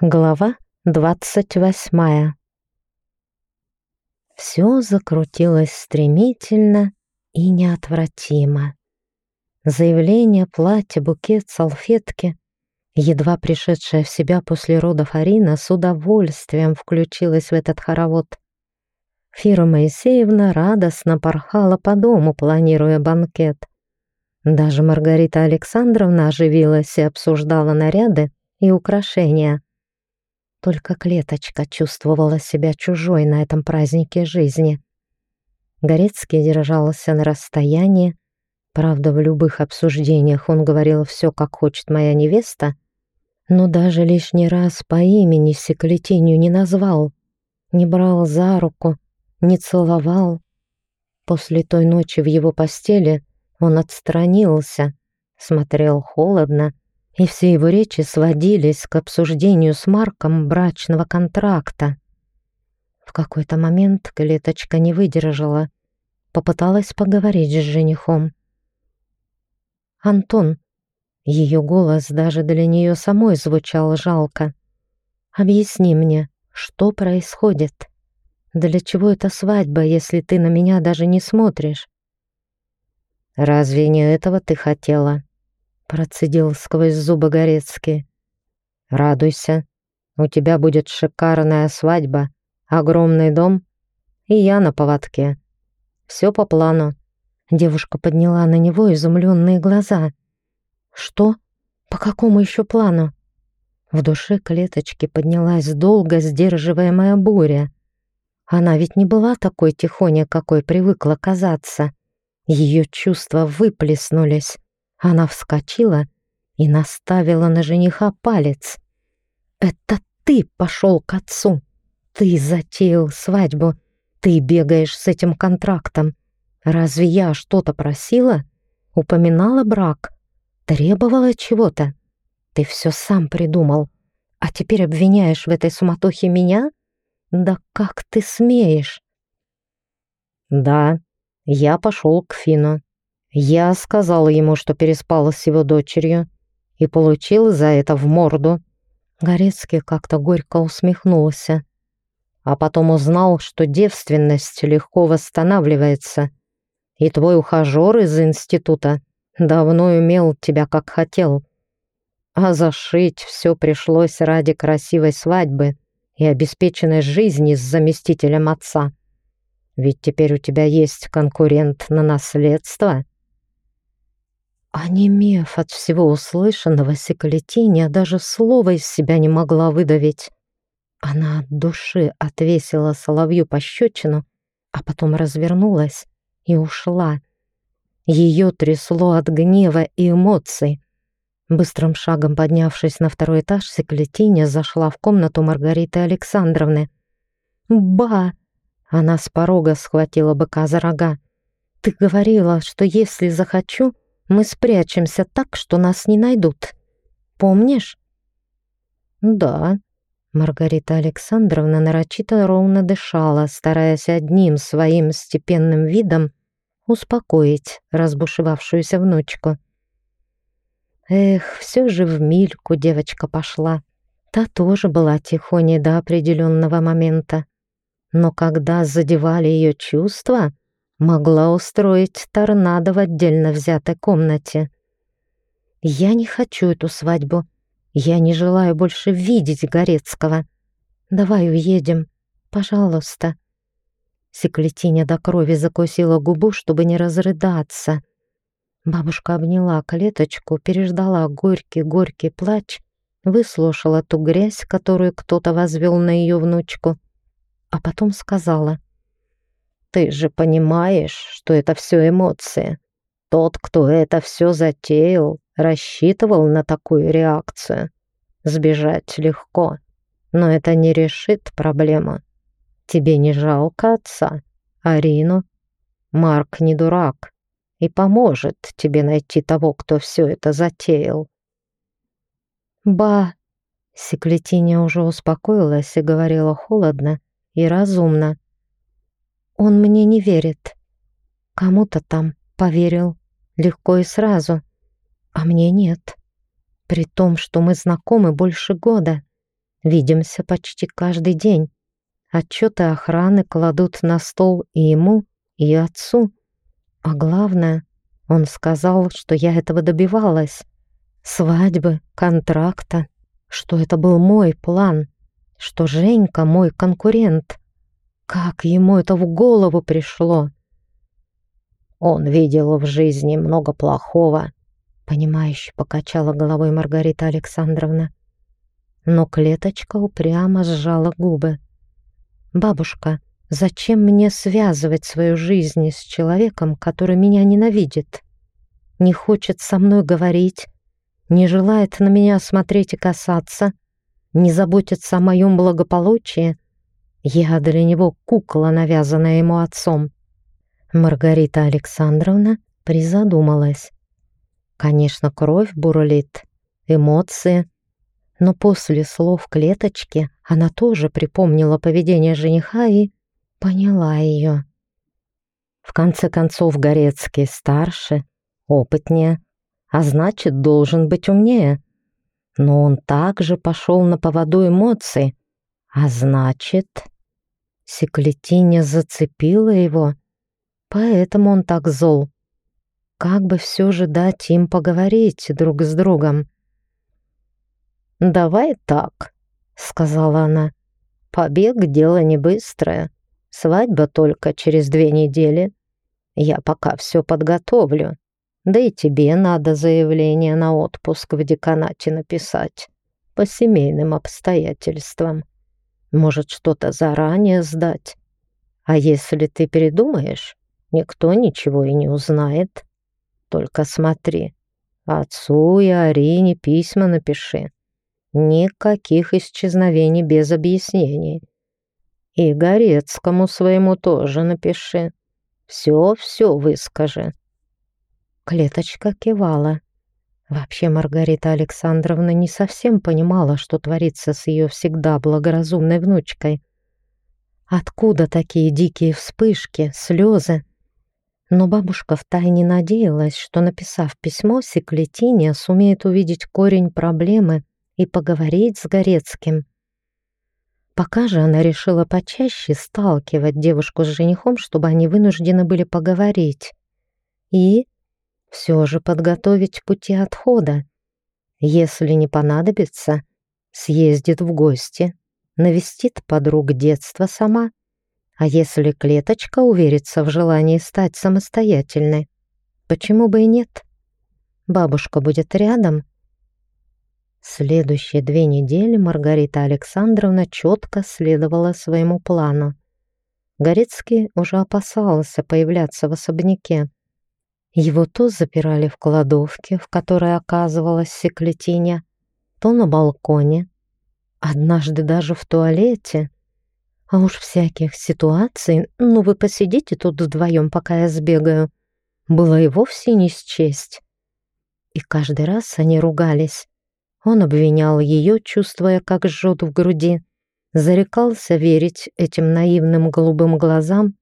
Глава двадцать восьмая. Все закрутилось стремительно и неотвратимо. Заявление, платье, букет, салфетки. Едва пришедшая в себя после родов Арина с удовольствием включилась в этот хоровод. Фира Моисеевна радостно порхала по дому, планируя банкет. Даже Маргарита Александровна оживилась и обсуждала наряды и украшения. Только клеточка чувствовала себя чужой на этом празднике жизни. Горецкий держался на расстоянии. Правда, в любых обсуждениях он говорил все, как хочет моя невеста, но даже лишний раз по имени Секлетинью не назвал, не брал за руку, не целовал. После той ночи в его постели он отстранился, смотрел холодно и все его речи сводились к обсуждению с Марком брачного контракта. В какой-то момент клеточка не выдержала, попыталась поговорить с женихом. «Антон», ее голос даже для нее самой звучал жалко. «Объясни мне, что происходит? Для чего эта свадьба, если ты на меня даже не смотришь?» «Разве не этого ты хотела?» Процедил сквозь зубы Горецкий. «Радуйся. У тебя будет шикарная свадьба, огромный дом и я на поводке. Все по плану». Девушка подняла на него изумленные глаза. «Что? По какому еще плану?» В душе клеточки поднялась долго сдерживаемая буря. Она ведь не была такой тихоня, какой привыкла казаться. Ее чувства выплеснулись. Она вскочила и наставила на жениха палец. «Это ты пошел к отцу! Ты затеял свадьбу! Ты бегаешь с этим контрактом! Разве я что-то просила? Упоминала брак? Требовала чего-то? Ты все сам придумал, а теперь обвиняешь в этой суматохе меня? Да как ты смеешь?» «Да, я пошел к Фину», я сказала ему, что переспала с его дочерью и получил за это в морду. Горецкий как-то горько усмехнулся. А потом узнал, что девственность легко восстанавливается, и твой ухажер из института давно имел тебя как хотел. А зашить все пришлось ради красивой свадьбы и обеспеченной жизни с заместителем отца. Ведь теперь у тебя есть конкурент на наследство. Онемев от всего услышанного, Секлетиния даже слова из себя не могла выдавить. Она от души отвесила соловью пощечину, а потом развернулась и ушла. Ее трясло от гнева и эмоций. Быстрым шагом поднявшись на второй этаж, Секлетиния зашла в комнату Маргариты Александровны. «Ба!» Она с порога схватила быка за рога. «Ты говорила, что если захочу, мы спрячемся так, что нас не найдут. Помнишь?» «Да», Маргарита Александровна нарочито ровно дышала, стараясь одним своим степенным видом успокоить разбушевавшуюся внучку. Эх, все же в Мильку девочка пошла. Та тоже была тихоней до определенного момента. Но когда задевали ее чувства, могла устроить торнадо в отдельно взятой комнате. Я не хочу эту свадьбу. Я не желаю больше видеть Горецкого. Давай уедем, пожалуйста. Секлетиня до крови закусила губу, чтобы не разрыдаться. Бабушка обняла клеточку, переждала горький-горький плач, выслушала ту грязь, которую кто-то возвел на ее внучку, а потом сказала — ты же понимаешь, что это все эмоции. Тот, кто это все затеял, рассчитывал на такую реакцию. Сбежать легко, но это не решит проблему. Тебе не жалко отца, Арину? Марк не дурак и поможет тебе найти того, кто все это затеял. Ба! Секлетиня уже успокоилась и говорила холодно и разумно. Он мне не верит. Кому-то там поверил легко и сразу, а мне нет. При том, что мы знакомы больше года. Видимся почти каждый день. Отчеты охраны кладут на стол и ему, и отцу. А главное, он сказал, что я этого добивалась. Свадьбы, контракта, что это был мой план, что Женька мой конкурент. Как ему это в голову пришло? Он видел в жизни много плохого, понимающе покачала головой Маргарита Александровна. Но клеточка упрямо сжала губы. «Бабушка, зачем мне связывать свою жизнь с человеком, который меня ненавидит? Не хочет со мной говорить, не желает на меня смотреть и касаться, не заботится о моем благополучии? Я для него кукла, навязанная ему отцом». Маргарита Александровна призадумалась. Конечно, кровь бурлит, эмоции — но после слов клеточки она тоже припомнила поведение жениха и поняла ее. В конце концов, Горецкий старше, опытнее, а значит, должен быть умнее. Но он также пошел на поводу эмоций, а значит... Секлетиня зацепила его, поэтому он так зол. Как бы все же дать им поговорить друг с другом? «Давай так», — сказала она. «Побег — дело не быстрое. Свадьба только через две недели. Я пока все подготовлю. Да и тебе надо заявление на отпуск в деканате написать. По семейным обстоятельствам. Может, что-то заранее сдать. А если ты передумаешь, никто ничего и не узнает. Только смотри, отцу и Арине письма напиши. Никаких исчезновений без объяснений. И Горецкому своему тоже напиши. Все-все выскажи. Клеточка кивала. Вообще Маргарита Александровна не совсем понимала, что творится с ее всегда благоразумной внучкой. Откуда такие дикие вспышки, слезы? Но бабушка втайне надеялась, что, написав письмо, Секлетиния сумеет увидеть корень проблемы и поговорить с Горецким. Пока же она решила почаще сталкивать девушку с женихом, чтобы они вынуждены были поговорить. И все же подготовить пути отхода. Если не понадобится, съездит в гости, навестит подруг детства сама. А если клеточка уверится в желании стать самостоятельной, почему бы и нет? Бабушка будет рядом, Следующие две недели Маргарита Александровна четко следовала своему плану. Горецкий уже опасался появляться в особняке. Его то запирали в кладовке, в которой оказывалась секлетиня, то на балконе, однажды даже в туалете. А уж всяких ситуаций, ну вы посидите тут вдвоем, пока я сбегаю, было и вовсе не счесть. И каждый раз они ругались. Он обвинял ее, чувствуя, как жжет в груди, зарекался верить этим наивным голубым глазам.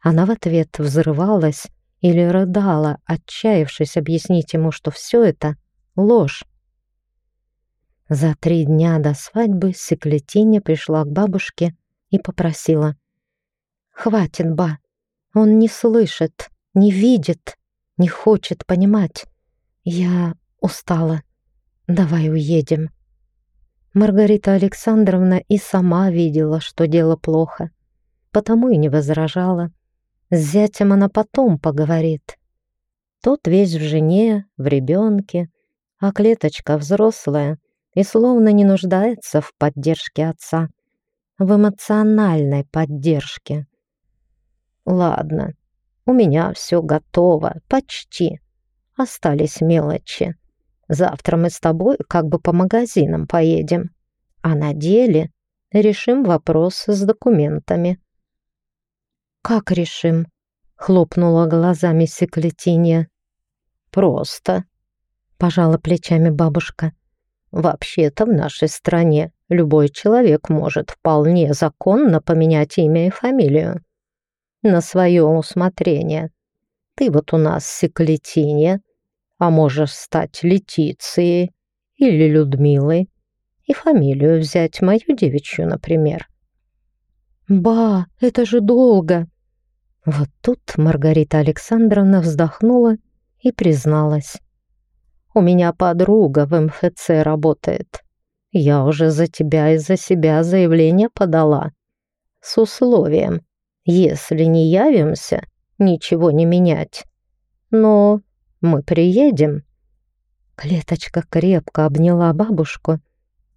Она в ответ взрывалась или рыдала, отчаявшись объяснить ему, что все это — ложь. За три дня до свадьбы Секлетиня пришла к бабушке и попросила. «Хватит, ба, он не слышит, не видит, не хочет понимать. Я устала. «Давай уедем». Маргарита Александровна и сама видела, что дело плохо, потому и не возражала. С зятем она потом поговорит. Тот весь в жене, в ребенке, а клеточка взрослая и словно не нуждается в поддержке отца, в эмоциональной поддержке. «Ладно, у меня все готово, почти. Остались мелочи. Завтра мы с тобой как бы по магазинам поедем, а на деле решим вопрос с документами». «Как решим?» — хлопнула глазами Секлетинья. «Просто», — пожала плечами бабушка. «Вообще-то в нашей стране любой человек может вполне законно поменять имя и фамилию. На свое усмотрение. Ты вот у нас Секлетинья, а можешь стать Летицией или Людмилой, И фамилию взять, мою девичью, например. «Ба, это же долго!» Вот тут Маргарита Александровна вздохнула и призналась. «У меня подруга в МФЦ работает. Я уже за тебя и за себя заявление подала. С условием, если не явимся, ничего не менять. Но мы приедем». Клеточка крепко обняла бабушку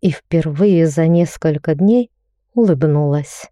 и впервые за несколько дней улыбнулась.